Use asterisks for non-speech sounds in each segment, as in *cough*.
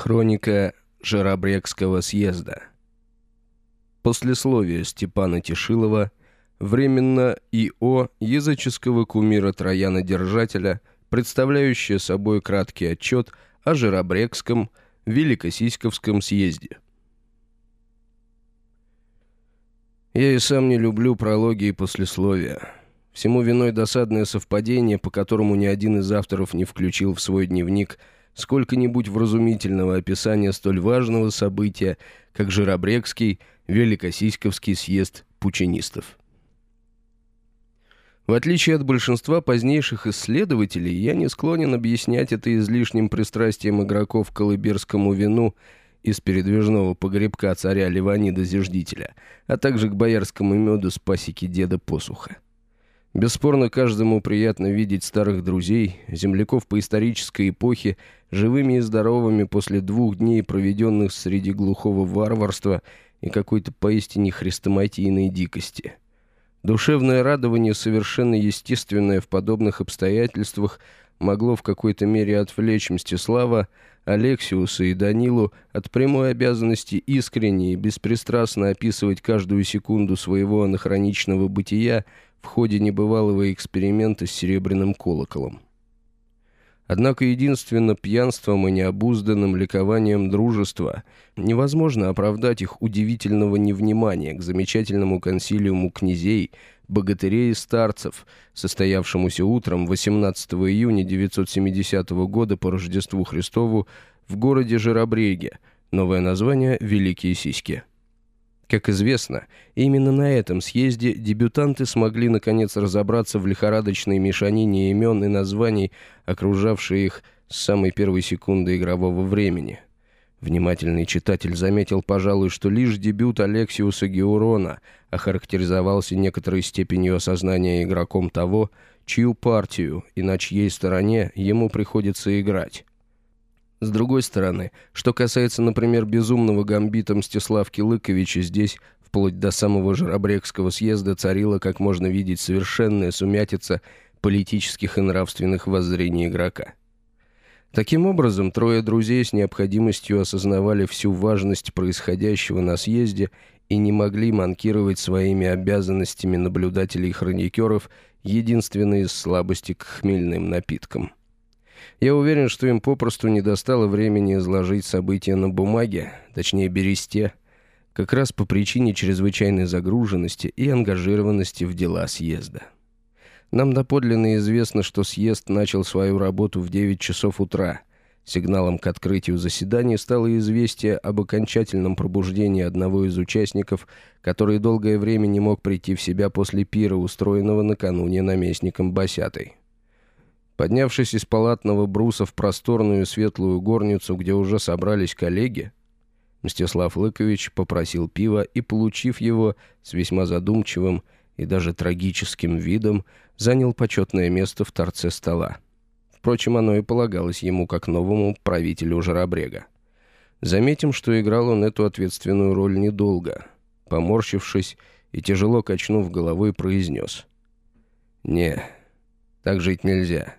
Хроника Жаробрекского съезда. Послесловие Степана Тишилова, временно ИО языческого кумира Трояна-Держателя, представляющее собой краткий отчет о Жаробрекском Великосиськовском съезде. Я и сам не люблю прологи и послесловия. Всему виной досадное совпадение, по которому ни один из авторов не включил в свой дневник – сколько-нибудь вразумительного описания столь важного события, как Жиробрекский Великосиськовский съезд пучинистов. В отличие от большинства позднейших исследователей, я не склонен объяснять это излишним пристрастием игроков к колыберскому вину из передвижного погребка царя Ливанида Зиждителя, а также к боярскому меду с пасеки деда Посуха. Бесспорно, каждому приятно видеть старых друзей, земляков по исторической эпохе, живыми и здоровыми после двух дней, проведенных среди глухого варварства и какой-то поистине хрестоматийной дикости. Душевное радование, совершенно естественное в подобных обстоятельствах, могло в какой-то мере отвлечь Мстислава, Алексиуса и Данилу от прямой обязанности искренне и беспристрастно описывать каждую секунду своего анахроничного бытия в ходе небывалого эксперимента с серебряным колоколом. Однако единственно пьянством и необузданным ликованием дружества невозможно оправдать их удивительного невнимания к замечательному консилиуму князей, богатырей и старцев, состоявшемуся утром 18 июня 970 года по Рождеству Христову в городе Жиробреге, новое название «Великие сиськи». Как известно, именно на этом съезде дебютанты смогли наконец разобраться в лихорадочной мешанине имен и названий, окружавшей их с самой первой секунды игрового времени. Внимательный читатель заметил, пожалуй, что лишь дебют Алексиуса Геурона охарактеризовался некоторой степенью осознания игроком того, чью партию и на чьей стороне ему приходится играть. С другой стороны, что касается, например, безумного гамбита Мстиславки Лыковича, здесь, вплоть до самого Жаробрекского съезда, царила, как можно видеть, совершенная сумятица политических и нравственных воззрений игрока. Таким образом, трое друзей с необходимостью осознавали всю важность происходящего на съезде и не могли манкировать своими обязанностями наблюдателей-хроникеров единственной из слабости к хмельным напиткам – я уверен, что им попросту не достало времени изложить события на бумаге, точнее бересте, как раз по причине чрезвычайной загруженности и ангажированности в дела съезда. Нам доподлинно известно, что съезд начал свою работу в 9 часов утра. Сигналом к открытию заседания стало известие об окончательном пробуждении одного из участников, который долгое время не мог прийти в себя после пира, устроенного накануне наместником Басятой. Поднявшись из палатного бруса в просторную светлую горницу, где уже собрались коллеги, Мстислав Лыкович попросил пива и, получив его с весьма задумчивым и даже трагическим видом, занял почетное место в торце стола. Впрочем, оно и полагалось ему как новому правителю Жаробрега. Заметим, что играл он эту ответственную роль недолго. Поморщившись и тяжело качнув головой, произнес. «Не, так жить нельзя».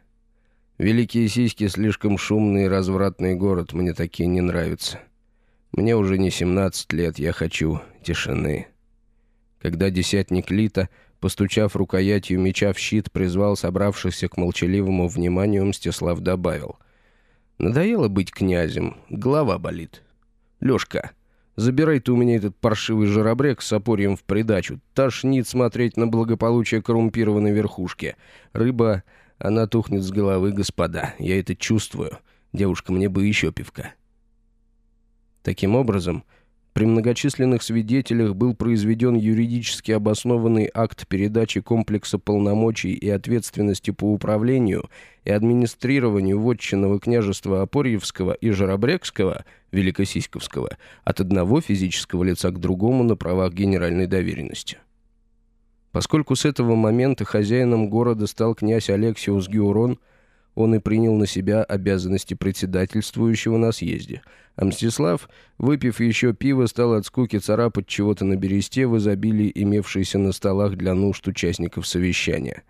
Великие сиськи слишком шумный и развратный город, мне такие не нравятся. Мне уже не 17 лет, я хочу тишины. Когда десятник Лита, постучав рукоятью меча в щит, призвал собравшихся к молчаливому вниманию, Мстислав добавил. «Надоело быть князем, голова болит. Лёшка, забирай ты у меня этот паршивый жаробрек с опорьем в придачу. Тошнит смотреть на благополучие коррумпированной верхушки. Рыба она тухнет с головы, господа. Я это чувствую. Девушка, мне бы еще пивка. Таким образом, при многочисленных свидетелях был произведен юридически обоснованный акт передачи комплекса полномочий и ответственности по управлению и администрированию вотчинного княжества Апорьевского и Жаробрекского, Великосиськовского, от одного физического лица к другому на правах генеральной доверенности. Поскольку с этого момента хозяином города стал князь Алексиус Геурон, он и принял на себя обязанности председательствующего на съезде. А Мстислав, выпив еще пиво, стал от скуки царапать чего-то на бересте в изобилии, имевшейся на столах для нужд участников совещания.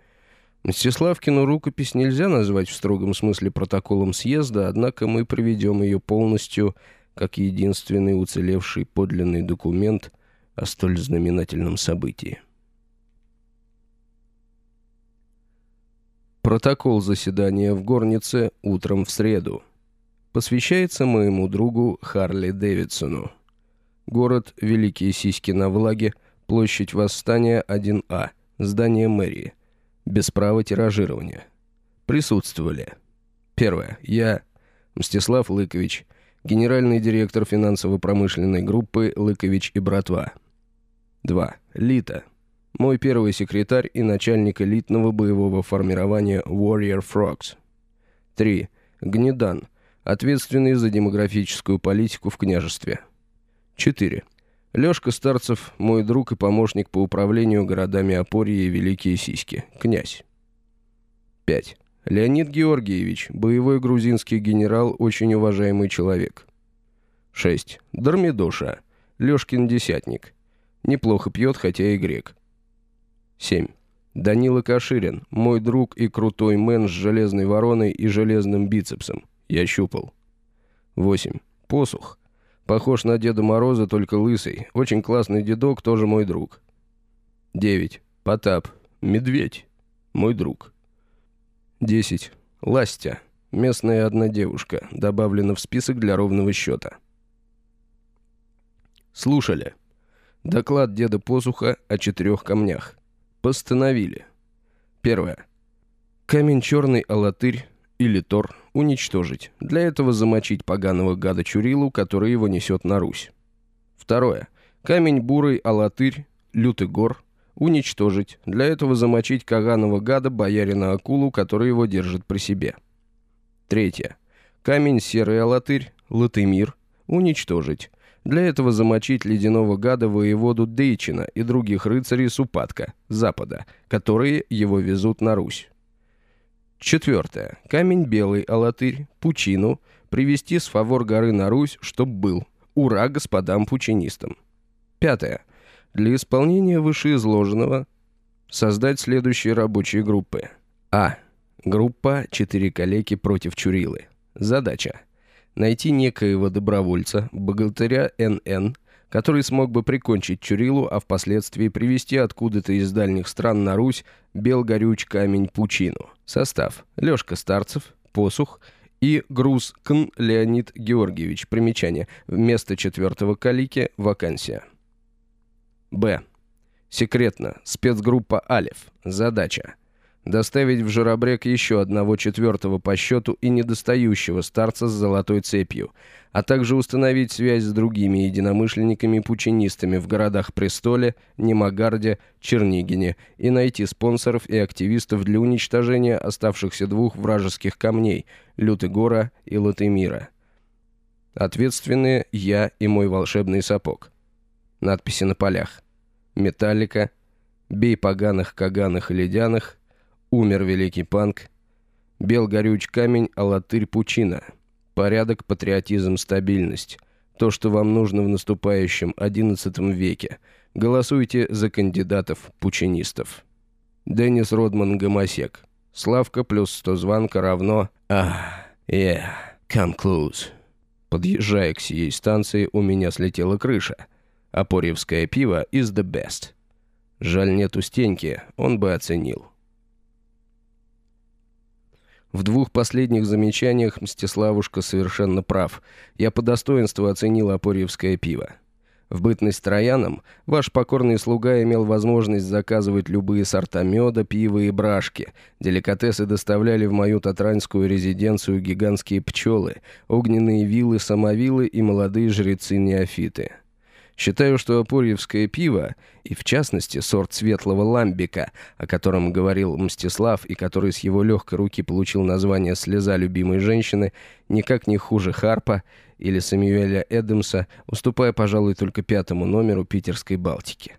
Мстиславкину рукопись нельзя назвать в строгом смысле протоколом съезда, однако мы приведем ее полностью как единственный уцелевший подлинный документ о столь знаменательном событии. Протокол заседания в Горнице утром в среду. Посвящается моему другу Харли Дэвидсону. Город Великие Сиськи на Влаге, площадь Восстания 1А, здание мэрии. Без права тиражирования. Присутствовали. Первое. Я, Мстислав Лыкович, генеральный директор финансово-промышленной группы «Лыкович и братва». 2. Лита. Мой первый секретарь и начальник элитного боевого формирования Warrior Frogs. 3. Гнедан. Ответственный за демографическую политику в княжестве. 4. Лёшка Старцев, мой друг и помощник по управлению городами Опорье и Великие Сиськи. Князь. 5. Леонид Георгиевич, боевой грузинский генерал, очень уважаемый человек. 6. Дармидоша. Лёшкин десятник. Неплохо пьет, хотя и грек. 7. Данила Каширин, мой друг и крутой мэн с железной вороной и железным бицепсом. Я щупал. 8. Посух. Похож на Деда Мороза, только лысый. Очень классный дедок, тоже мой друг. 9. Потап. Медведь. Мой друг. 10. Ластя. Местная одна девушка. Добавлена в список для ровного счета. Слушали. Доклад деда Посуха о четырех камнях. Постановили. Первое. Камень черный Алатырь или Тор уничтожить. Для этого замочить поганого гада Чурилу, который его несет на Русь. Второе. Камень бурый Алатырь, Лютый гор, уничтожить. Для этого замочить каганова гада боярина Акулу, который его держит при себе. Третье. Камень серый Алатырь, Латымир, уничтожить. Для этого замочить ледяного гада воеводу Дейчина и других рыцарей с запада, которые его везут на Русь. Четвертое. Камень белый, алатырь, пучину, привести с фавор горы на Русь, чтоб был. Ура господам пучинистам. Пятое. Для исполнения вышеизложенного создать следующие рабочие группы. А. Группа «Четыре калеки против Чурилы». Задача. Найти некоего добровольца, богатыря НН, который смог бы прикончить Чурилу, а впоследствии привести откуда-то из дальних стран на Русь белгорюч камень Пучину. Состав. Лёшка Старцев, Посух и Груз Кн Леонид Георгиевич. Примечание. Вместо четвертого калики вакансия. Б. Секретно. Спецгруппа «Алев». Задача. Доставить в Жиробрек еще одного четвертого по счету и недостающего старца с золотой цепью, а также установить связь с другими единомышленниками-пучинистами в городах Престоле, Немагарде, Чернигине и найти спонсоров и активистов для уничтожения оставшихся двух вражеских камней – Лютыгора и Латымира. Ответственные я и мой волшебный сапог. Надписи на полях. Металлика. Бей поганых, каганых и ледяных – Умер великий панк. Бел горюч камень, а латырь пучина. Порядок, патриотизм, стабильность. То, что вам нужно в наступающем XI веке. Голосуйте за кандидатов-пучинистов. Деннис Родман Гомосек. Славка плюс 100 звонка равно... А, yeah, come close. Подъезжая к сией станции, у меня слетела крыша. Апорьевское пиво is the best. Жаль, нету стеньки, он бы оценил. В двух последних замечаниях Мстиславушка совершенно прав. Я по достоинству оценил опорьевское пиво. В бытность трояном ваш покорный слуга имел возможность заказывать любые сорта меда, пива и брашки. Деликатесы доставляли в мою татранскую резиденцию гигантские пчелы, огненные вилы-самовилы и молодые жрецы-неофиты. Считаю, что опорьевское пиво, и в частности сорт светлого ламбика, о котором говорил Мстислав и который с его легкой руки получил название «Слеза любимой женщины», никак не хуже Харпа или Самюэля Эдемса, уступая, пожалуй, только пятому номеру питерской Балтики.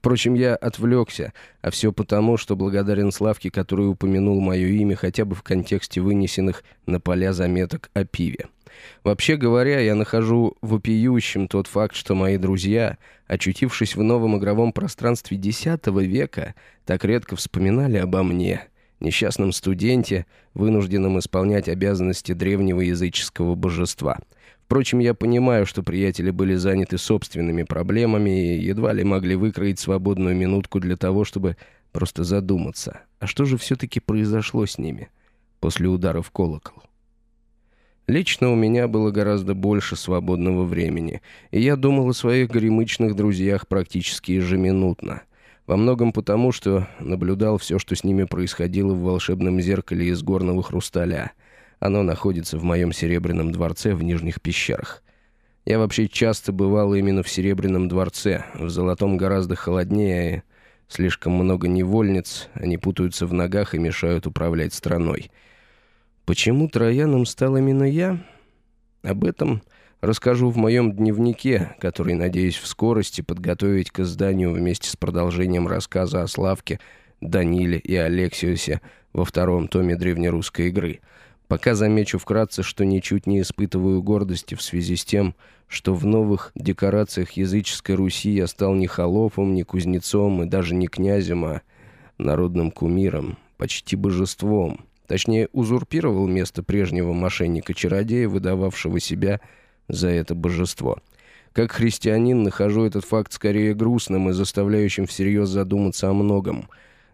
Впрочем, я отвлекся, а все потому, что благодарен Славке, который упомянул мое имя хотя бы в контексте вынесенных на поля заметок о пиве. Вообще говоря, я нахожу вопиющим тот факт, что мои друзья, очутившись в новом игровом пространстве X века, так редко вспоминали обо мне несчастном студенте, вынужденном исполнять обязанности древнего языческого божества. Впрочем, я понимаю, что приятели были заняты собственными проблемами и едва ли могли выкроить свободную минутку для того, чтобы просто задуматься, а что же все-таки произошло с ними после удара в колокол. Лично у меня было гораздо больше свободного времени, и я думал о своих горемычных друзьях практически ежеминутно. Во многом потому, что наблюдал все, что с ними происходило в волшебном зеркале из горного хрусталя. Оно находится в моем серебряном дворце в Нижних пещерах. Я вообще часто бывал именно в Серебряном дворце. В Золотом гораздо холоднее, слишком много невольниц, они путаются в ногах и мешают управлять страной. Почему трояном стал именно я? Об этом расскажу в моем дневнике, который, надеюсь, в скорости подготовить к изданию вместе с продолжением рассказа о Славке, Даниле и Алексиусе во втором томе древнерусской игры. Пока замечу вкратце, что ничуть не испытываю гордости в связи с тем, что в новых декорациях языческой Руси я стал не холопом, не кузнецом и даже не князем, а народным кумиром, почти божеством — Точнее, узурпировал место прежнего мошенника-чародея, выдававшего себя за это божество. Как христианин нахожу этот факт скорее грустным и заставляющим всерьез задуматься о многом.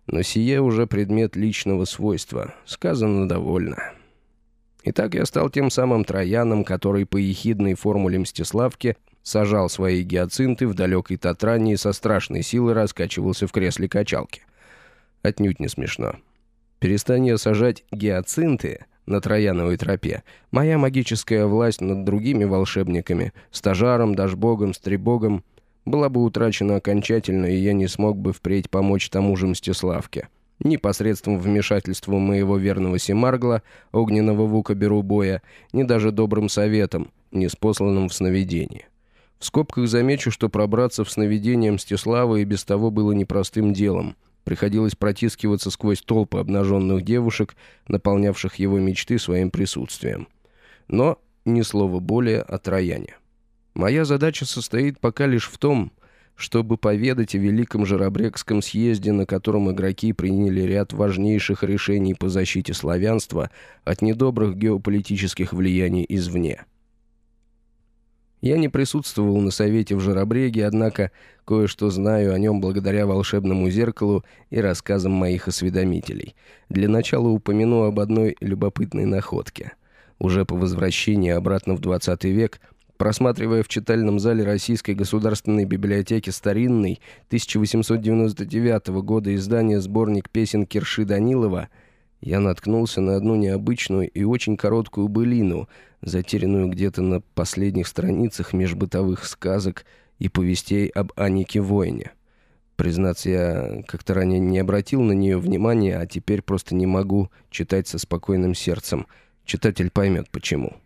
Но сие уже предмет личного свойства. Сказано довольно. Итак, я стал тем самым трояном, который по ехидной формуле Мстиславки сажал свои гиацинты в далекой Татране и со страшной силой раскачивался в кресле качалки. Отнюдь не смешно. Перестань сажать гиацинты на Трояновой тропе, моя магическая власть над другими волшебниками, стажаром, дашбогом, стребогом, была бы утрачена окончательно, и я не смог бы впредь помочь тому же Мстиславке. Ни посредством вмешательства моего верного Семаргла, огненного вука Берубоя, ни даже добрым советом, не спосланным в сновидении. В скобках замечу, что пробраться в сновидение Мстислава и без того было непростым делом — Приходилось протискиваться сквозь толпы обнаженных девушек, наполнявших его мечты своим присутствием. Но ни слова более о Трояне. Моя задача состоит пока лишь в том, чтобы поведать о Великом Жаробрекском съезде, на котором игроки приняли ряд важнейших решений по защите славянства от недобрых геополитических влияний извне. Я не присутствовал на совете в Жаробреге, однако кое-что знаю о нем благодаря волшебному зеркалу и рассказам моих осведомителей. Для начала упомяну об одной любопытной находке. Уже по возвращении обратно в 20 век, просматривая в читальном зале Российской государственной библиотеки старинный 1899 года издание сборник песен Кирши Данилова – я наткнулся на одну необычную и очень короткую былину, затерянную где-то на последних страницах межбытовых сказок и повестей об Анике Воине. Признаться, я как-то ранее не обратил на нее внимания, а теперь просто не могу читать со спокойным сердцем. Читатель поймет, почему.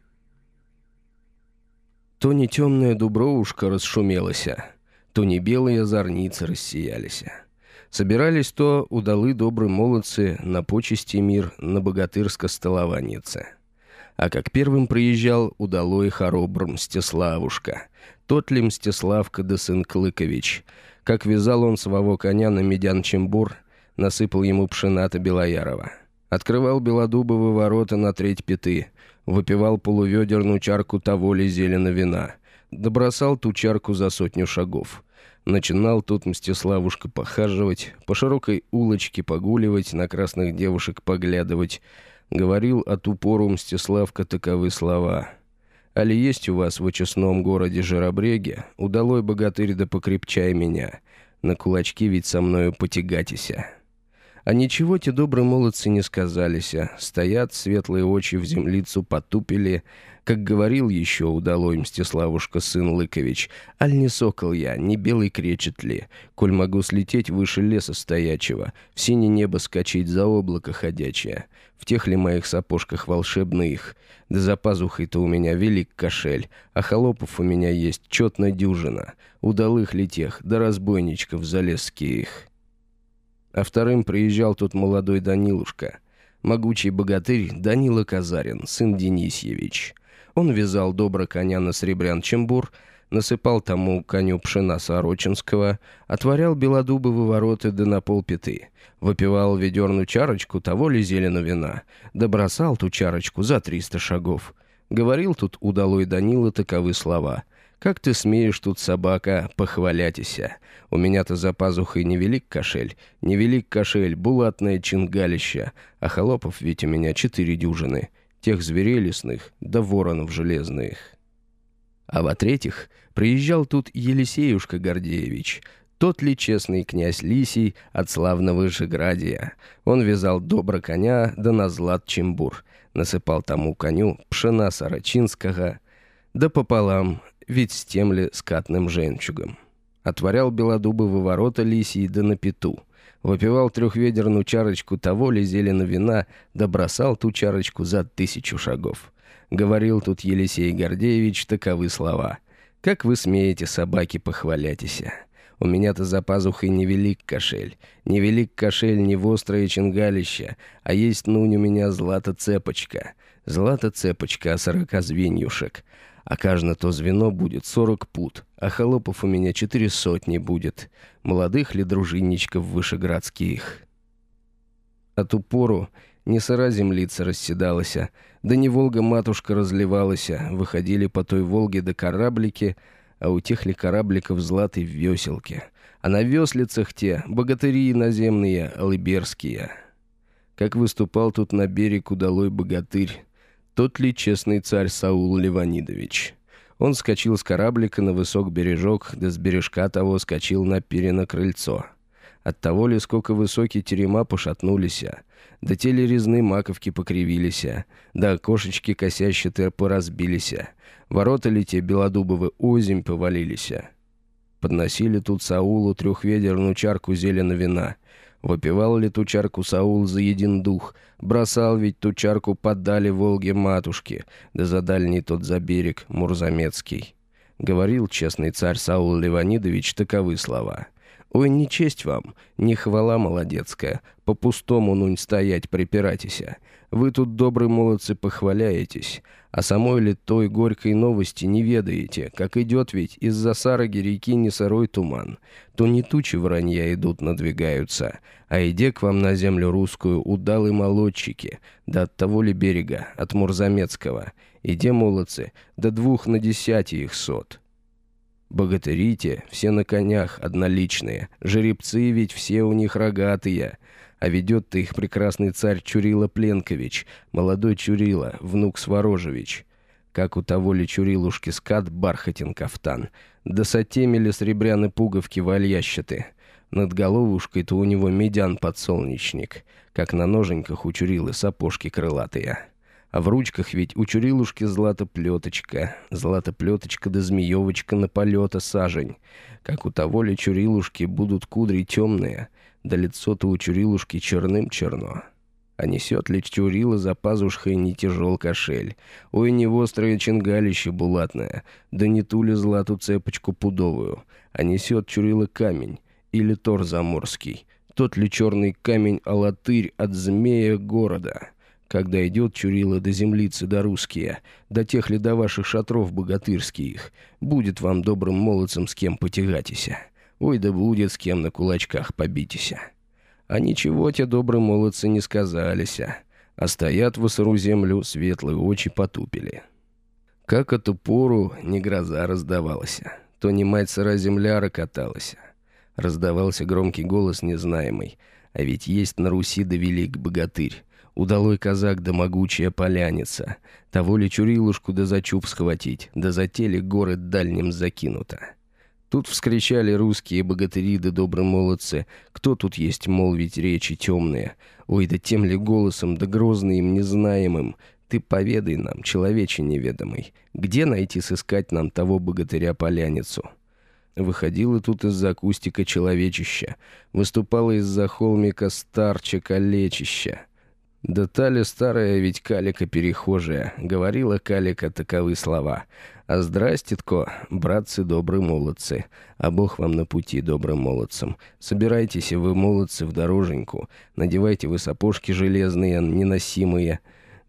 То не темная дубровушка расшумелася, то не белые зорницы рассиялися. Собирались то удалы добрые молодцы на почести мир на богатырско-столованице. А как первым приезжал удалой хоробр Мстиславушка, тот ли да сын Клыкович, как вязал он своего коня на медян Чембур, насыпал ему пшената Белоярова. Открывал Белодубовы ворота на треть пяты, выпивал полуведерную чарку того ли зелена вина, добросал ту чарку за сотню шагов — Начинал тут Мстиславушка похаживать, по широкой улочке погуливать, на красных девушек поглядывать. Говорил от упору Мстиславка таковы слова. «Али есть у вас в очистном городе Жиробреге? Удалой богатырь да покрепчай меня. На кулачки ведь со мною потягатися». А ничего те добрые молодцы не сказалися. Стоят, светлые очи в землицу потупили, как говорил еще удалой Мстиславушка сын Лыкович, «Аль не сокол я, не белый кречет ли, коль могу слететь выше леса стоячего, в синее небо скачать за облако ходячее, в тех ли моих сапожках волшебных, да за пазухой-то у меня велик кошель, а холопов у меня есть четно дюжина, удалых ли тех, да разбойничков залезских». А вторым приезжал тут молодой Данилушка, могучий богатырь Данила Казарин, сын Денисьевич. Он вязал добро коня на Сребрян Чембур, насыпал тому коню пшена Сорочинского, отворял белодубовы ворота да на полпяты, выпивал ведерную чарочку того ли зеленого вина, да бросал ту чарочку за триста шагов. Говорил тут удалой Данила таковы слова. «Как ты смеешь тут, собака, похвалятися? У меня-то за пазухой невелик кошель, невелик кошель, булатное чингалище, а холопов ведь у меня четыре дюжины, тех зверей лесных да воронов железных». А во-третьих, приезжал тут Елисеюшка Гордеевич, тот ли честный князь Лисий от славного Жиградия. Он вязал добро коня, да на злат чембур, насыпал тому коню пшена сарачинского, да пополам, ведь с тем ли скатным жемчугом. Отворял белодубовы ворота Лисий да на пету, выпивал трехведерную чарочку того ли зелено вина, да бросал ту чарочку за тысячу шагов. Говорил тут Елисей Гордеевич таковы слова. «Как вы смеете, собаки, похвалятися? У меня-то за пазухой невелик кошель. Невелик кошель, не вострое чингалище, а есть нунь у меня злата-цепочка. Злата-цепочка, а сорока звеньюшек. А каждое то звено будет сорок пут, а холопов у меня четыре сотни будет. Молодых ли дружинничков вышеградских?» А ту пору не сыра землица расседалася, да не Волга-матушка разливалася, выходили по той Волге до кораблики, а у тех ли корабликов златые веселки, а на веслицах те богатыри наземные, алыберские. Как выступал тут на берег удалой богатырь, тот ли честный царь Саул Леванидович. Он скочил с кораблика на высок бережок, да с бережка того скочил на перено крыльцо. От того ли, сколько высокие терема пошатнулись, да те ли резные маковки покривились, да окошечки косящие поразбились, ворота ли те белодубовы озимь повалились. Подносили тут Саулу трехведерную чарку зелено вина. Выпивал ли ту чарку Саул за един дух, бросал ведь ту чарку подали Волге матушке, да за дальний тот за берег Мурзамецкий. Говорил честный царь Саул Леванидович таковы слова — Ой, не честь вам, не хвала молодецкая, по-пустому нунь стоять припиратися. Вы тут, добрые молодцы, похваляетесь, а самой ли той горькой новости не ведаете, как идет ведь из-за Сараги реки не сырой туман, то не тучи вранья идут надвигаются, а иде к вам на землю русскую удалые молодчики, да от того ли берега, от Мурзамецкого, иде, молодцы, до двух на десяти их сот». Богатыри те, все на конях, одноличные. Жеребцы ведь все у них рогатые. А ведет-то их прекрасный царь Чурила Пленкович, молодой Чурила, внук Сворожевич. Как у того ли Чурилушки скат бархатен кафтан. Да сотемели сребряны пуговки вальящаты. Над головушкой-то у него медян подсолнечник, как на ноженьках у Чурилы сапожки крылатые. А в ручках ведь у Чурилушки златоплеточка, златоплеточка да змеевочка на полета сажень. Как у того ли Чурилушки будут кудри темные, да лицо-то у Чурилушки черным черно. А несет ли Чурила за пазушкой не тяжел кошель? Ой, не вострое чингалище булатное, да не ту ли злату цепочку пудовую, а несет Чурила камень или тор заморский, тот ли черный камень алатырь от змея города» когда идет Чурила до землицы до русские, до тех ли до ваших шатров богатырских, будет вам добрым молодцам с кем потягатися. Ой, да будет с кем на кулачках побитися. А ничего те добрые молодцы не сказалися, а стоят в сыру землю, светлые очи потупили. Как эту пору не гроза раздавалась, то не мать сыра земля рокоталась. Раздавался громкий голос незнаемый, а ведь есть на Руси да велик богатырь, Удалой казак да могучая поляница. Того ли Чурилушку да за чуб схватить, да за теле горы дальним закинуто. Тут вскричали русские богатыри да добрые молодцы. Кто тут есть, молвить речи темные? Ой, да тем ли голосом, да грозным, незнаемым. Ты поведай нам, человече неведомый, где найти сыскать нам того богатыря-поляницу?» Выходила тут из-за кустика человечища, выступала из-за холмика старча-калечища. «Да та ли старая ведь калика перехожая», — говорила калика таковы слова. «А здраститко, братцы добрые молодцы, а Бог вам на пути добрым молодцам. Собирайтесь вы, молодцы, в дороженьку, надевайте вы сапожки железные, неносимые,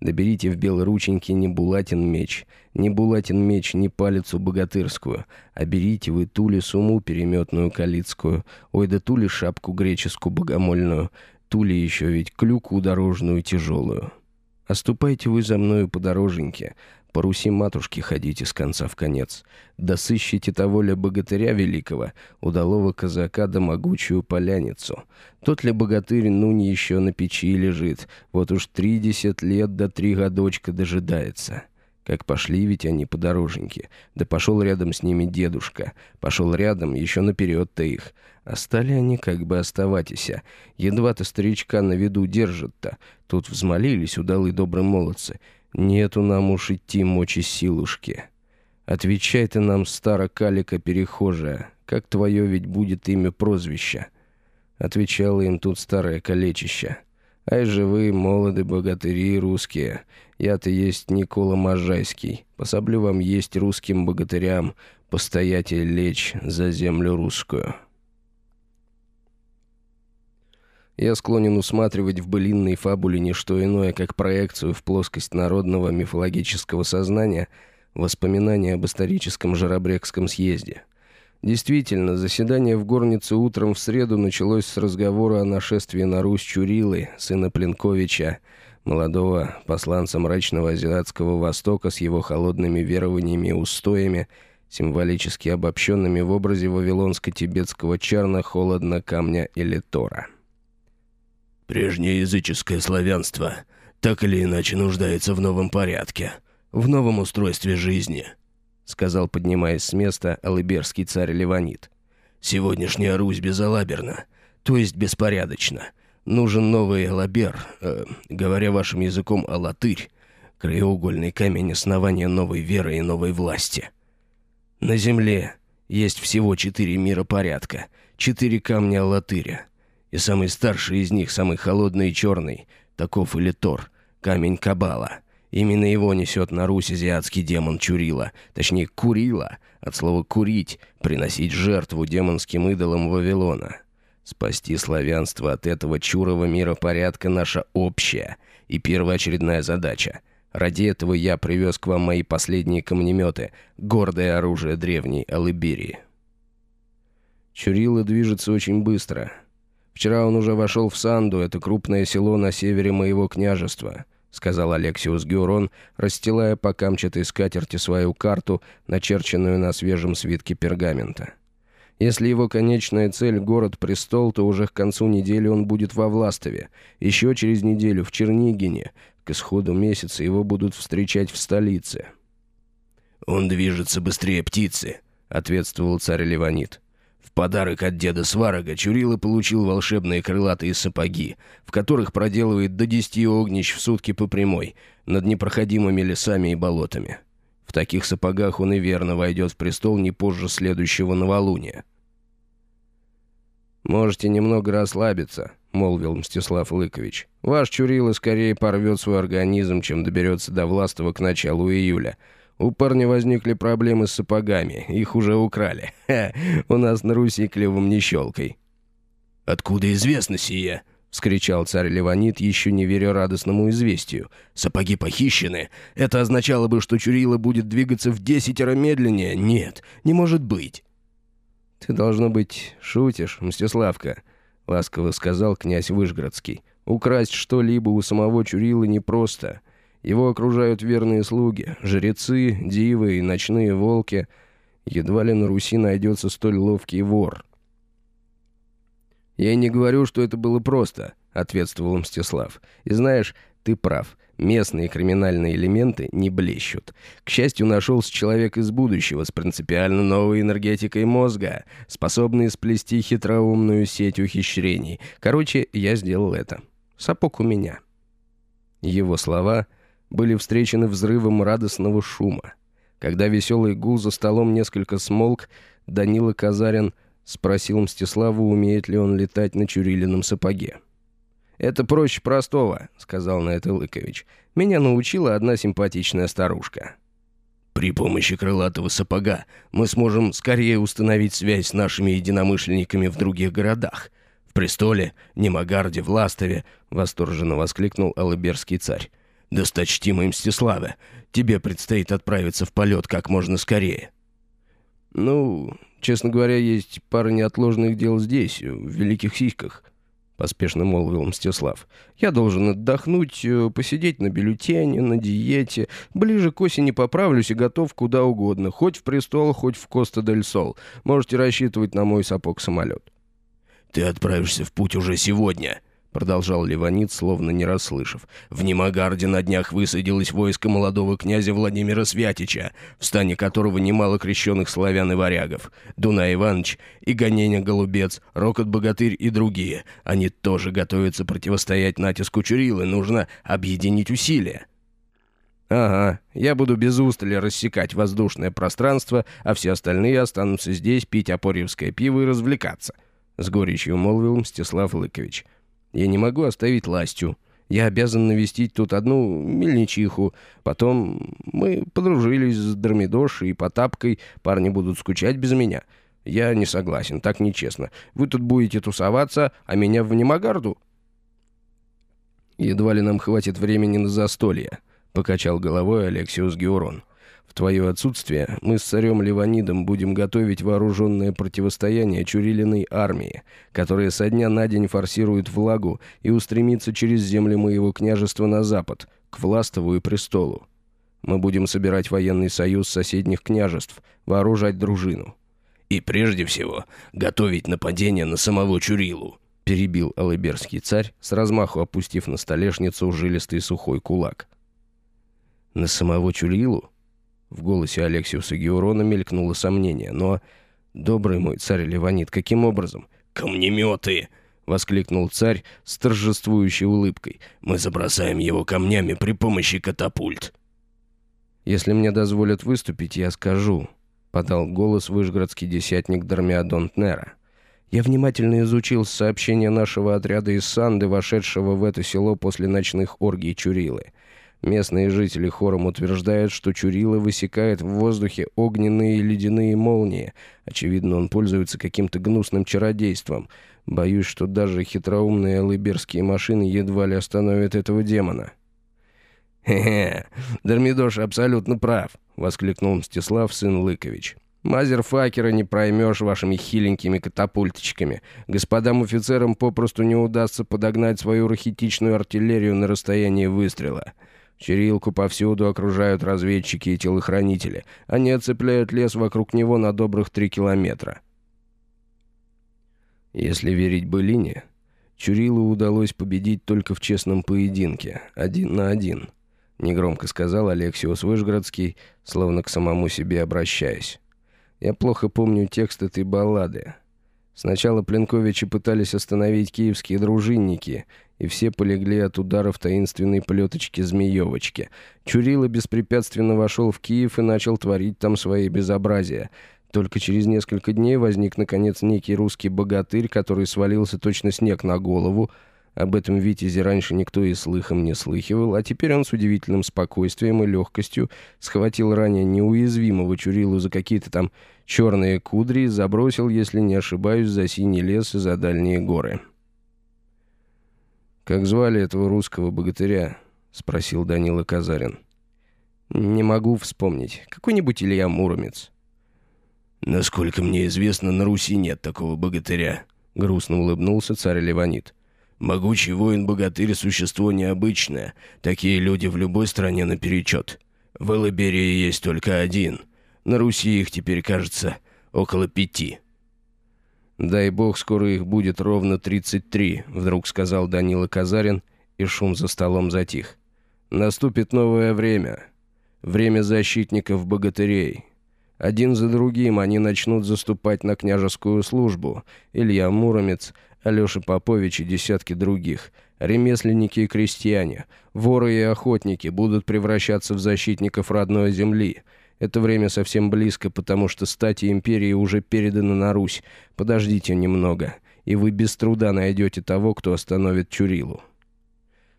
Доберите в белорученьке не булатин меч, не булатин меч, не палицу богатырскую, а берите вы тули суму переметную калицкую, ой да тули шапку греческую богомольную, тули еще ведь клюку дорожную тяжелую. Оступайте вы за мною по дороженьке, по Руси матушки ходите с конца в конец. Да сыщите того ли богатыря великого, удалого казака да могучую поляницу. Тот ли богатырь ныне еще на печи лежит, вот уж тридесят лет до три годочка дожидается. Как пошли ведь они по дороженьке. Да пошел рядом с ними дедушка. Пошел рядом, еще наперед-то их. А стали они как бы оставатися. Едва-то старичка на виду держат-то. Тут взмолились удалы добрые молодцы. Нету нам уж идти мочи силушки. Отвечай ты нам, стара калика перехожая, как твое ведь будет имя прозвища. Отвечала им тут старая калечища. Ай же вы, молоды богатыри русские, я-то есть Никола Можайский, пособлю вам есть русским богатырям, постоять и лечь за землю русскую». Я склонен усматривать в былинной фабуле не что иное, как проекцию в плоскость народного мифологического сознания воспоминания об историческом Жаробрекском съезде. Действительно, заседание в горнице утром в среду началось с разговора о нашествии на Русь Чурилы, сына Пленковича, молодого посланца мрачного азиатского Востока с его холодными верованиями и устоями, символически обобщенными в образе вавилонско-тибетского чарна, холодно камня или тора. Прежнее языческое славянство так или иначе нуждается в новом порядке, в новом устройстве жизни», — сказал, поднимаясь с места, алыберский царь Леванит. «Сегодняшняя Русь безалаберна, то есть беспорядочна. Нужен новый алабер, э, говоря вашим языком, алатырь, краеугольный камень основания новой веры и новой власти. На земле есть всего четыре мира порядка, четыре камня алатыря — и самый старший из них, самый холодный и черный, таков или Тор, камень Кабала. Именно его несет на Русь азиатский демон Чурила, точнее Курила, от слова «курить», приносить жертву демонским идолам Вавилона. Спасти славянство от этого чурого мира порядка наша общая и первоочередная задача. Ради этого я привез к вам мои последние камнеметы, гордое оружие древней Алыберии. Чурила движется очень быстро — Вчера он уже вошел в Санду, это крупное село на севере моего княжества», — сказал Алексиус Геурон, расстилая по камчатой скатерти свою карту, начерченную на свежем свитке пергамента. Если его конечная цель — город-престол, то уже к концу недели он будет во Властове. Еще через неделю в Чернигине. К исходу месяца его будут встречать в столице. «Он движется быстрее птицы», — ответствовал царь Ливанит. В подарок от деда Сварога Чурила получил волшебные крылатые сапоги, в которых проделывает до десяти огнищ в сутки по прямой, над непроходимыми лесами и болотами. В таких сапогах он и верно войдет в престол не позже следующего новолуния. «Можете немного расслабиться», — молвил Мстислав Лыкович. «Ваш Чурила скорее порвет свой организм, чем доберется до Властова к началу июля». У парня возникли проблемы с сапогами, их уже украли. *laughs* Ха, у нас на Руси клювом не щелкай». «Откуда известно сие?» — вскричал царь Леванит, еще не веря радостному известию. «Сапоги похищены. Это означало бы, что Чурила будет двигаться в десятеро медленнее. Нет, не может быть». «Ты, должно быть, шутишь, Мстиславка», — ласково сказал князь Выжгородский. «Украсть что-либо у самого Чурила непросто. Его окружают верные слуги, жрецы, дивы и ночные волки. Едва ли на Руси найдется столь ловкий вор. «Я не говорю, что это было просто», — ответствовал Мстислав. «И знаешь, ты прав. Местные криминальные элементы не блещут. К счастью, нашелся человек из будущего с принципиально новой энергетикой мозга, способный сплести хитроумную сеть ухищрений. Короче, я сделал это. Сапог у меня». Его слова — были встречены взрывом радостного шума. Когда веселый гул за столом несколько смолк, Данила Казарин спросил Мстиславу, умеет ли он летать на Чурилином сапоге. «Это проще простого», — сказал на это Лыкович. «Меня научила одна симпатичная старушка». «При помощи крылатого сапога мы сможем скорее установить связь с нашими единомышленниками в других городах. В Престоле, Немагарде, Властове», — восторженно воскликнул Алыберский царь. «Досточтимый Мстиславе, тебе предстоит отправиться в полет как можно скорее». «Ну, честно говоря, есть пара неотложных дел здесь, в Великих Сиськах», — поспешно молвил Мстислав. «Я должен отдохнуть, э, посидеть на бюллетене, на диете. Ближе к осени поправлюсь и готов куда угодно, хоть в престол, хоть в Коста-дель-Сол. Можете рассчитывать на мой сапог-самолет». «Ты отправишься в путь уже сегодня», — продолжал Ливанит, словно не расслышав. «В Немагарде на днях высадилось войско молодого князя Владимира Святича, в стане которого немало крещенных славян и варягов. Дунай Иванович и Гоненя Голубец, Рокот Богатырь и другие. Они тоже готовятся противостоять натиску Чурилы. Нужно объединить усилия». «Ага, я буду без устали рассекать воздушное пространство, а все остальные останутся здесь пить опорьевское пиво и развлекаться», — с горечью молвил Мстислав Лыкович. Я не могу оставить Ластю. Я обязан навестить тут одну мельничиху. Потом мы подружились с Дормидош и Потапкой. Парни будут скучать без меня. Я не согласен, так нечестно. Вы тут будете тусоваться, а меня в Немагарду? Едва ли нам хватит времени на застолье, — покачал головой Алексиус Геурон. В твое отсутствие мы с царем Ливанидом будем готовить вооруженное противостояние Чурилиной армии, которая со дня на день форсирует влагу и устремится через земли моего княжества на запад, к Властову и престолу. Мы будем собирать военный союз соседних княжеств, вооружать дружину. И прежде всего готовить нападение на самого Чурилу, перебил Алыберский царь, с размаху опустив на столешницу жилистый сухой кулак. На самого Чурилу? В голосе Алексиуса Геурона мелькнуло сомнение. «Но, добрый мой царь Леванит, каким образом?» «Камнеметы!» — воскликнул царь с торжествующей улыбкой. «Мы забросаем его камнями при помощи катапульт». «Если мне дозволят выступить, я скажу», — подал голос выжгородский десятник Дармиадон Тнера. «Я внимательно изучил сообщение нашего отряда из Санды, вошедшего в это село после ночных оргий Чурилы. Местные жители хором утверждают, что Чурила высекает в воздухе огненные и ледяные молнии. Очевидно, он пользуется каким-то гнусным чародейством. Боюсь, что даже хитроумные алыберские машины едва ли остановят этого демона. «Хе-хе, Дормидош абсолютно прав», — воскликнул Мстислав, сын Лыкович. «Мазерфакера не проймешь вашими хиленькими катапульточками. Господам офицерам попросту не удастся подогнать свою рахитичную артиллерию на расстояние выстрела». Чирилку повсюду окружают разведчики и телохранители. Они оцепляют лес вокруг него на добрых три километра. Если верить Былине, Чурилу удалось победить только в честном поединке, один на один, негромко сказал Алексиус Выжгородский, словно к самому себе обращаясь. Я плохо помню текст этой баллады. Сначала Пленковичи пытались остановить киевские дружинники, и все полегли от ударов таинственной плеточки-змеевочки. Чурила беспрепятственно вошел в Киев и начал творить там свои безобразия. Только через несколько дней возник, наконец, некий русский богатырь, который свалился точно снег на голову. Об этом Витязе раньше никто и слыхом не слыхивал, а теперь он с удивительным спокойствием и легкостью схватил ранее неуязвимого Чурилу за какие-то там черные кудри и забросил, если не ошибаюсь, за синий лес и за дальние горы. «Как звали этого русского богатыря?» — спросил Данила Казарин. «Не могу вспомнить. Какой-нибудь Илья Муромец». «Насколько мне известно, на Руси нет такого богатыря», — грустно улыбнулся царь Леванит. «Могучий воин-богатырь — существо необычное. Такие люди в любой стране наперечет. В Элыберии есть только один. На Руси их теперь, кажется, около пяти». «Дай бог, скоро их будет ровно 33», — вдруг сказал Данила Казарин, и шум за столом затих. «Наступит новое время. Время защитников-богатырей. Один за другим они начнут заступать на княжескую службу. Илья Муромец, Алеша Попович и десятки других. Ремесленники и крестьяне, воры и охотники будут превращаться в защитников родной земли». Это время совсем близко, потому что стати империи уже переданы на Русь. Подождите немного, и вы без труда найдете того, кто остановит Чурилу».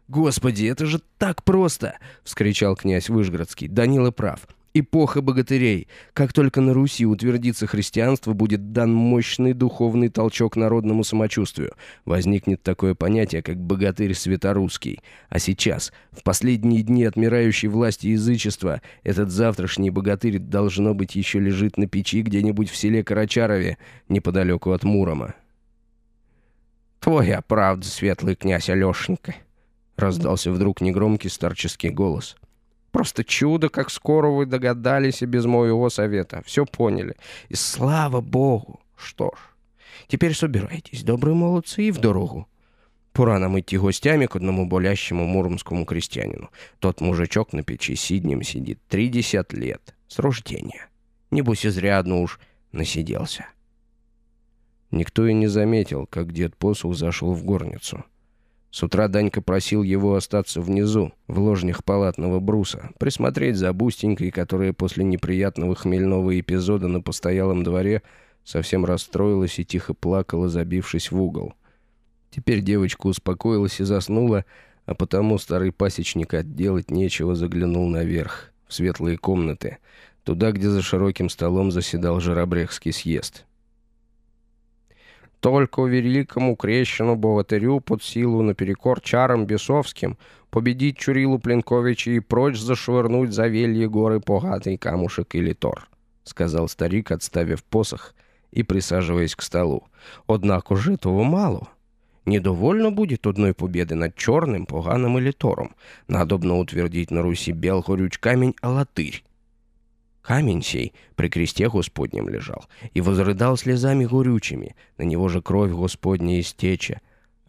«Господи, это же так просто!» — вскричал князь Выжгородский. «Данила прав. Эпоха богатырей. Как только на Руси утвердится христианство, будет дан мощный духовный толчок народному самочувствию. Возникнет такое понятие, как богатырь светорусский. А сейчас, в последние дни отмирающей власти язычества, этот завтрашний богатырь, должно быть, еще лежит на печи где-нибудь в селе Карачарове, неподалеку от Мурома. «Твоя правда, светлый князь Алешенька!» — раздался вдруг негромкий старческий голос. Просто чудо, как скоро вы догадались и без моего совета. Все поняли. И слава богу. Что ж, теперь собирайтесь, добрые молодцы, и в дорогу. Пора нам идти гостями к одному болящему муромскому крестьянину. Тот мужичок на печи сиднем сидит тридесят лет, с рождения. Небось, изрядно уж насиделся. Никто и не заметил, как дед посух зашел в горницу. С утра Данька просил его остаться внизу, в ложнях палатного бруса, присмотреть за Бустенькой, которая после неприятного хмельного эпизода на постоялом дворе совсем расстроилась и тихо плакала, забившись в угол. Теперь девочка успокоилась и заснула, а потому старый пасечник отделать нечего заглянул наверх, в светлые комнаты, туда, где за широким столом заседал Жаробрехский съезд. Только великому крещену богатырю под силу наперекор чарам бесовским победить Чурилу Пленковича и прочь зашвырнуть за велье горы погатый камушек или тор, — сказал старик, отставив посох и присаживаясь к столу. Однако же этого мало. Недовольно будет одной победы над черным, поганым или тором. Надобно утвердить на Руси бел горюч камень, а латырь. Камень сей при кресте Господнем лежал, и возрыдал слезами горючими, на него же кровь Господня истеча.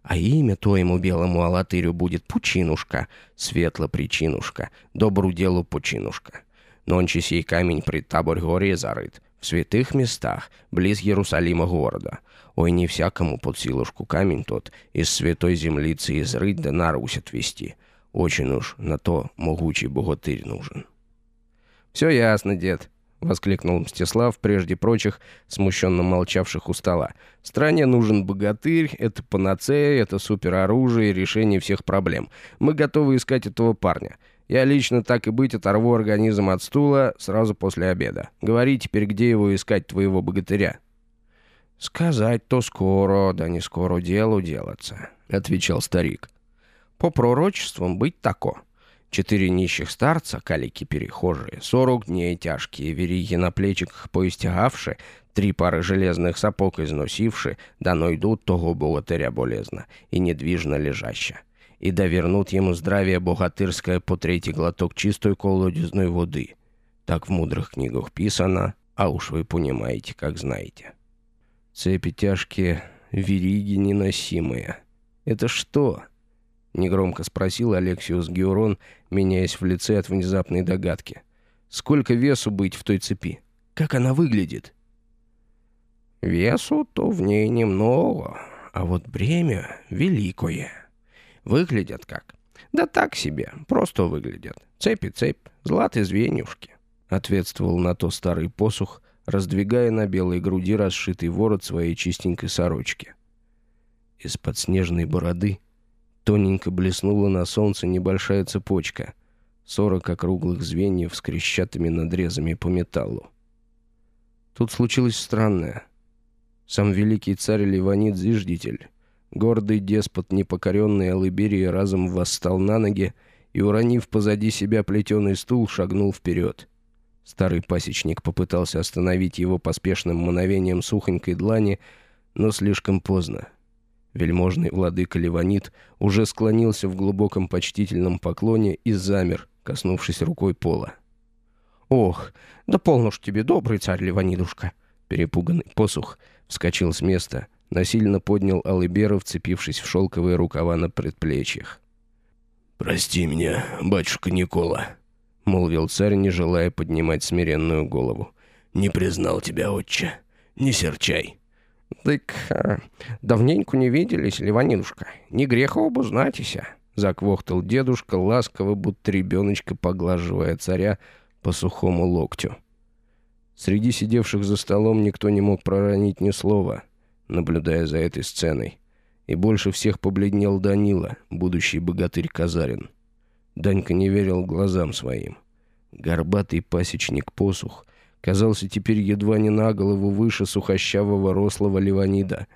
А имя твоему белому алатырю будет Пучинушка, светло причинушка, добру делу Пучинушка. Нонче сей камень при Табор-горе зарыт, в святых местах, близ Иерусалима города. Ой, не всякому под силушку камень тот из святой землицы изрыть да на Русь отвести. Очень уж на то могучий богатырь нужен». «Все ясно, дед», — воскликнул Мстислав, прежде прочих, смущенно молчавших у стола. «Стране нужен богатырь, это панацея, это супероружие решение всех проблем. Мы готовы искать этого парня. Я лично, так и быть, оторву организм от стула сразу после обеда. Говори теперь, где его искать, твоего богатыря». «Сказать-то скоро, да не скоро делу делаться», — отвечал старик. «По пророчествам быть тако». Четыре нищих старца, калики-перехожие, сорок дней тяжкие вериги на плечиках поистягавши, три пары железных сапог износивши, да найдут того богатыря болезно и недвижно лежаща. И да вернут ему здравие богатырское по третий глоток чистой колодезной воды. Так в мудрых книгах писано, а уж вы понимаете, как знаете. Цепи тяжкие, вериги неносимые. Это что? — негромко спросил Алексиус Геурон, меняясь в лице от внезапной догадки. «Сколько весу быть в той цепи? Как она выглядит?» «Весу-то в ней немного, а вот бремя великое. Выглядят как? Да так себе, просто выглядят. Цепи цепь, златы звенюшки», — ответствовал на то старый посух, раздвигая на белой груди расшитый ворот своей чистенькой сорочки. Из-под снежной бороды — Тоненько блеснула на солнце небольшая цепочка. Сорок округлых звеньев с крещатыми надрезами по металлу. Тут случилось странное. Сам великий царь Ливанит Зиждитель, гордый деспот непокоренный Алыберии, разом восстал на ноги и, уронив позади себя плетеный стул, шагнул вперед. Старый пасечник попытался остановить его поспешным мановением сухонькой длани, но слишком поздно. Вельможный владыка Ливанит уже склонился в глубоком почтительном поклоне и замер, коснувшись рукой пола. «Ох, да полно ж тебе, добрый царь Ливанидушка!» Перепуганный посух вскочил с места, насильно поднял Алыбера, вцепившись в шелковые рукава на предплечьях. «Прости меня, батюшка Никола», — молвил царь, не желая поднимать смиренную голову. «Не признал тебя, отче. Не серчай». «Так э, давненько не виделись, Ливанинушка. Не греха обузнайтеся», — заквохтал дедушка, ласково, будто ребеночка, поглаживая царя по сухому локтю. Среди сидевших за столом никто не мог проронить ни слова, наблюдая за этой сценой. И больше всех побледнел Данила, будущий богатырь Казарин. Данька не верил глазам своим. Горбатый пасечник-посух казался теперь едва не на голову выше сухощавого рослого Ливанида.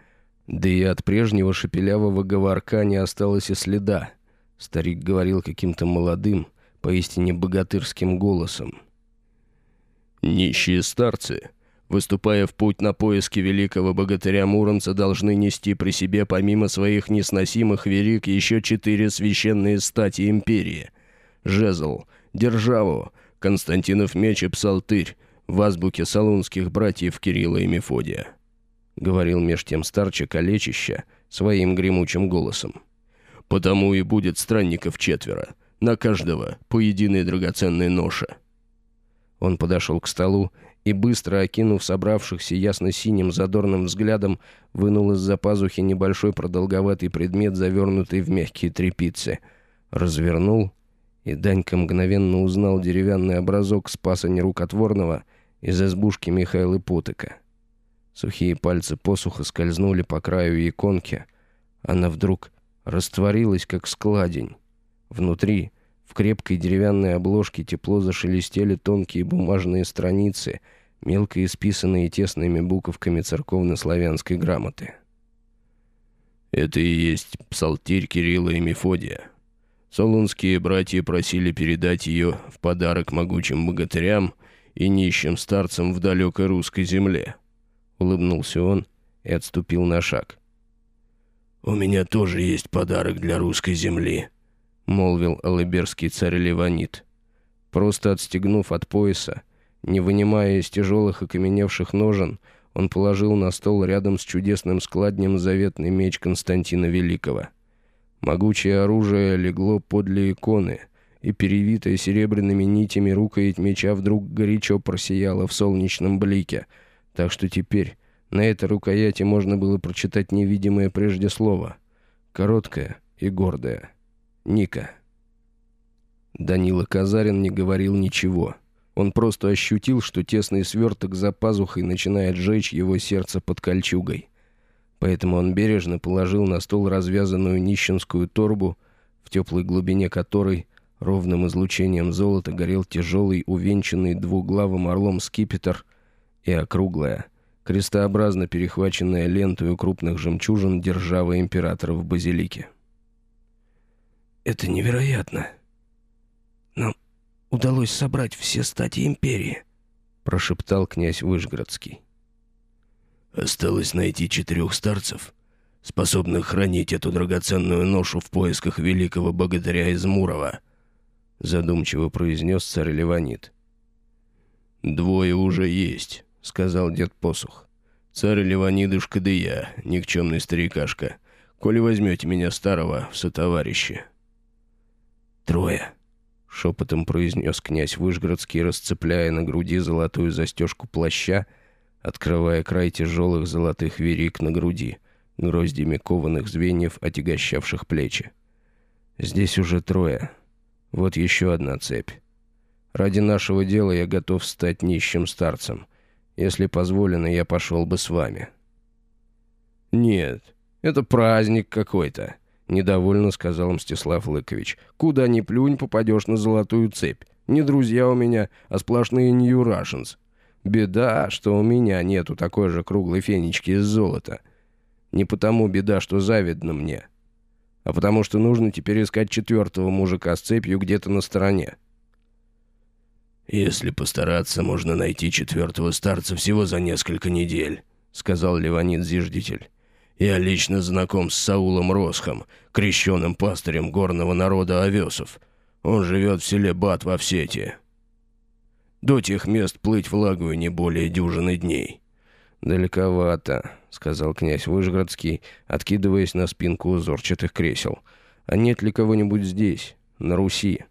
Да и от прежнего шепелявого говорка не осталось и следа. Старик говорил каким-то молодым, поистине богатырским голосом. «Нищие старцы, выступая в путь на поиски великого богатыря Муромца, должны нести при себе помимо своих несносимых верик еще четыре священные стати империи. Жезл, державу, Константинов меч и псалтырь в азбуке салунских братьев Кирилла и Мефодия», — говорил меж тем старчик Олечища своим гремучим голосом. «Потому и будет странников четверо, на каждого по единой драгоценной ноше». Он подошел к столу и, быстро окинув собравшихся ясно-синим задорным взглядом, вынул из-за пазухи небольшой продолговатый предмет, завернутый в мягкие тряпицы. Развернул, и Данька мгновенно узнал деревянный образок Спаса Нерукотворного из избушки Михаила Потыка. Сухие пальцы посуха скользнули по краю иконки. Она вдруг растворилась, как складень. Внутри в крепкой деревянной обложке тепло зашелестели тонкие бумажные страницы, мелко исписанные тесными буковками церковно-славянской грамоты. «Это и есть псалтирь Кирилла и Мефодия. Солунские братья просили передать ее в подарок могучим богатырям и нищим старцам в далекой русской земле». Улыбнулся он и отступил на шаг. «У меня тоже есть подарок для русской земли», — молвил алыберский царь Леванит. Просто отстегнув от пояса, не вынимая из тяжелых окаменевших ножен, он положил на стол рядом с чудесным складнем заветный меч Константина Великого. Могучее оружие легло подле иконы, и перевитая серебряными нитями рукоять меча вдруг горячо просияла в солнечном блике, так что теперь на этой рукояти можно было прочитать невидимое прежде слово, короткое и гордое — Ника. Данила Казарин не говорил ничего. Он просто ощутил, что тесный сверток за пазухой начинает жечь его сердце под кольчугой. Поэтому он бережно положил на стол развязанную нищенскую торбу, в теплой глубине которой ровным излучением золота горел тяжелый, увенчанный двуглавым орлом скипетр и округлая, крестообразно перехваченная лентой крупных жемчужин держава императора в базилике. Это невероятно. Нам удалось собрать все стати империи, прошептал князь Выжгородский. Осталось найти четырех старцев, способных хранить эту драгоценную ношу в поисках великого богатыря из Мурова, задумчиво произнес царь Леванит. «Двое уже есть», — сказал дед Посух. «Царь Леванидушка да я, никчемный старикашка, коли возьмете меня старого в сотоварищи». «Трое», — шепотом произнес князь Выжгородский, расцепляя на груди золотую застежку плаща, открывая край тяжелых золотых верик на груди, гроздями кованых звеньев, отягощавших плечи. «Здесь уже трое. Вот еще одна цепь. Ради нашего дела я готов стать нищим старцем. Если позволено, я пошел бы с вами». «Нет, это праздник какой-то», — недовольно сказал Мстислав Лыкович. «Куда ни плюнь, попадешь на золотую цепь. Не друзья у меня, а сплошные нью-рашенс. Беда, что у меня нету такой же круглой фенечки из золота. Не потому беда, что завидно мне, а потому что нужно теперь искать четвертого мужика с цепью где-то на стороне». «Если постараться, можно найти четвертого старца всего за несколько недель», — сказал Леванид Зиждитель. Я лично знаком с Саулом Росхом, крещенным пастырем горного народа Овесов. Он живет в селе Бат во Всете. До тех мест плыть в Лагую не более дюжины дней». «Далековато», — сказал князь Выжгородский, откидываясь на спинку узорчатых кресел. «А нет ли кого-нибудь здесь, на Руси?»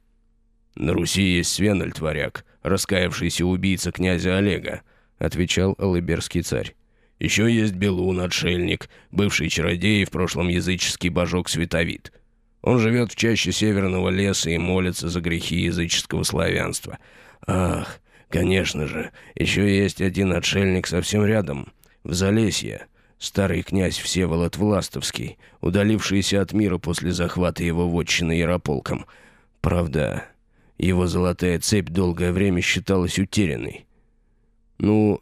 «На Руси есть Свенальд Варяг, раскаявшийся убийца князя Олега», — отвечал Алыберский царь. Еще есть Белун, отшельник, бывший чародей и в прошлом языческий божок Световид. Он живет в чаще северного леса и молится за грехи языческого славянства. Ах, конечно же, еще есть один отшельник совсем рядом, в Залесье. Старый князь Всеволод Властовский, удалившийся от мира после захвата его вотчины Ярополком. Правда, Его золотая цепь долгое время считалась утерянной. «Ну,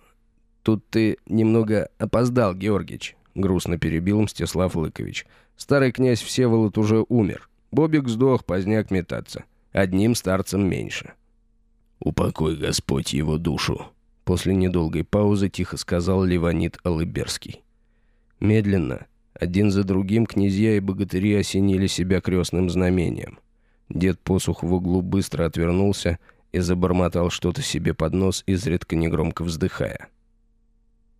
тут ты немного опоздал, Георгич», — грустно перебил Мстислав Лыкович. «Старый князь Всеволод уже умер. Бобик сдох, поздняк метаться. Одним старцем меньше». «Упокой, Господь, его душу», — после недолгой паузы тихо сказал Леванит Алыберский. Медленно, один за другим князья и богатыри осенили себя крестным знамением. Дед посух в углу быстро отвернулся и забормотал что-то себе под нос, изредка негромко вздыхая.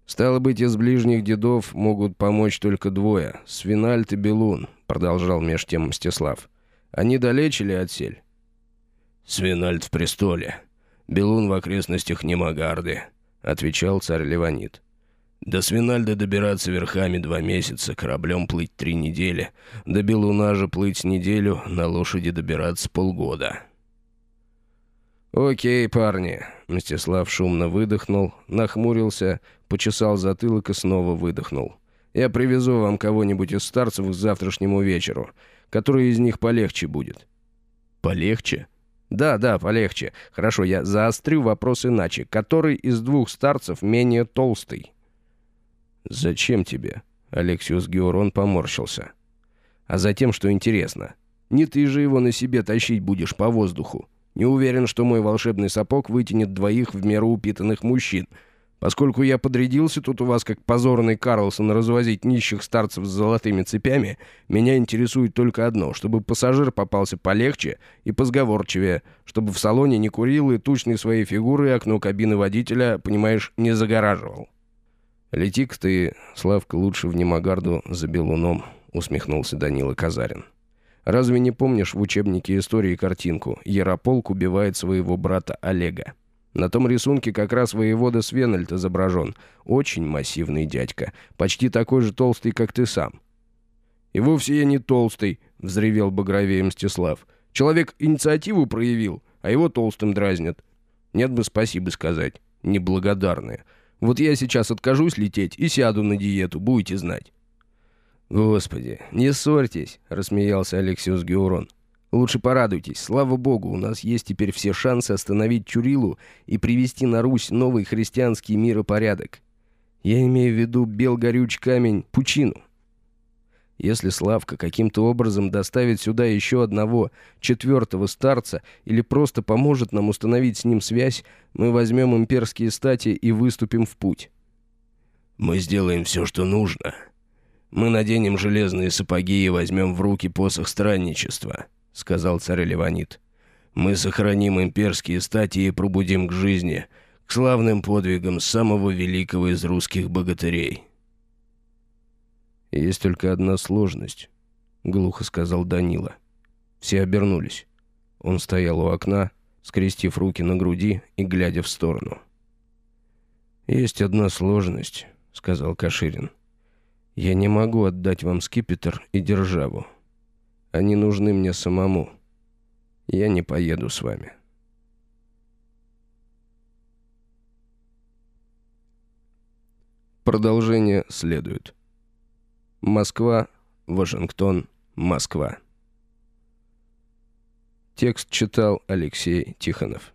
«Стало быть, из ближних дедов могут помочь только двое — Свинальт и Белун», — продолжал меж тем Мстислав. «Они далече ли отсель?» «Свинальт в престоле. Белун в окрестностях Немагарды», — отвечал царь Леванит. До Свинальда добираться верхами два месяца, кораблем плыть три недели. До Белуна же плыть неделю, на лошади добираться полгода. «Окей, парни», — Мстислав шумно выдохнул, нахмурился, почесал затылок и снова выдохнул. «Я привезу вам кого-нибудь из старцев к завтрашнему вечеру, который из них полегче будет». «Полегче?» «Да, да, полегче. Хорошо, я заострю вопрос иначе. Который из двух старцев менее толстый?» «Зачем тебе?» Алексиус Георон поморщился. «А затем, что интересно. Не ты же его на себе тащить будешь по воздуху. Не уверен, что мой волшебный сапог вытянет двоих в меру упитанных мужчин. Поскольку я подрядился тут у вас как позорный Карлсон развозить нищих старцев с золотыми цепями, меня интересует только одно, чтобы пассажир попался полегче и позговорчивее, чтобы в салоне не курил и тучной своей фигурой окно кабины водителя, понимаешь, не загораживал». «Лети-ка ты, Славка, лучше в Немагарду за Белуном», — усмехнулся Данила Казарин. «Разве не помнишь в учебнике истории картинку «Ярополк убивает своего брата Олега»? На том рисунке как раз воевода Свенальд изображен. Очень массивный дядька, почти такой же толстый, как ты сам». «И вовсе я не толстый», — взревел багровее Мстислав. «Человек инициативу проявил, а его толстым дразнят. Нет бы спасибо сказать. Неблагодарные». Вот я сейчас откажусь лететь и сяду на диету, будете знать». «Господи, не ссорьтесь», — рассмеялся Алексиус Геурон. «Лучше порадуйтесь. Слава богу, у нас есть теперь все шансы остановить Чурилу и привести на Русь новый христианский миропорядок. Я имею в виду белгорюч камень Пучину. Если Славка каким-то образом доставит сюда еще одного, четвертого старца или просто поможет нам установить с ним связь, мы возьмем имперские стати и выступим в путь. Мы сделаем все, что нужно. Мы наденем железные сапоги и возьмем в руки посох странничества, сказал царь Леванит. Мы сохраним имперские стати и пробудим к жизни, к славным подвигам самого великого из русских богатырей. «Есть только одна сложность», — глухо сказал Данила. Все обернулись. Он стоял у окна, скрестив руки на груди и глядя в сторону. «Есть одна сложность», — сказал Каширин. «Я не могу отдать вам скипетр и державу. Они нужны мне самому. Я не поеду с вами». Продолжение следует. Москва, Вашингтон, Москва. Текст читал Алексей Тихонов.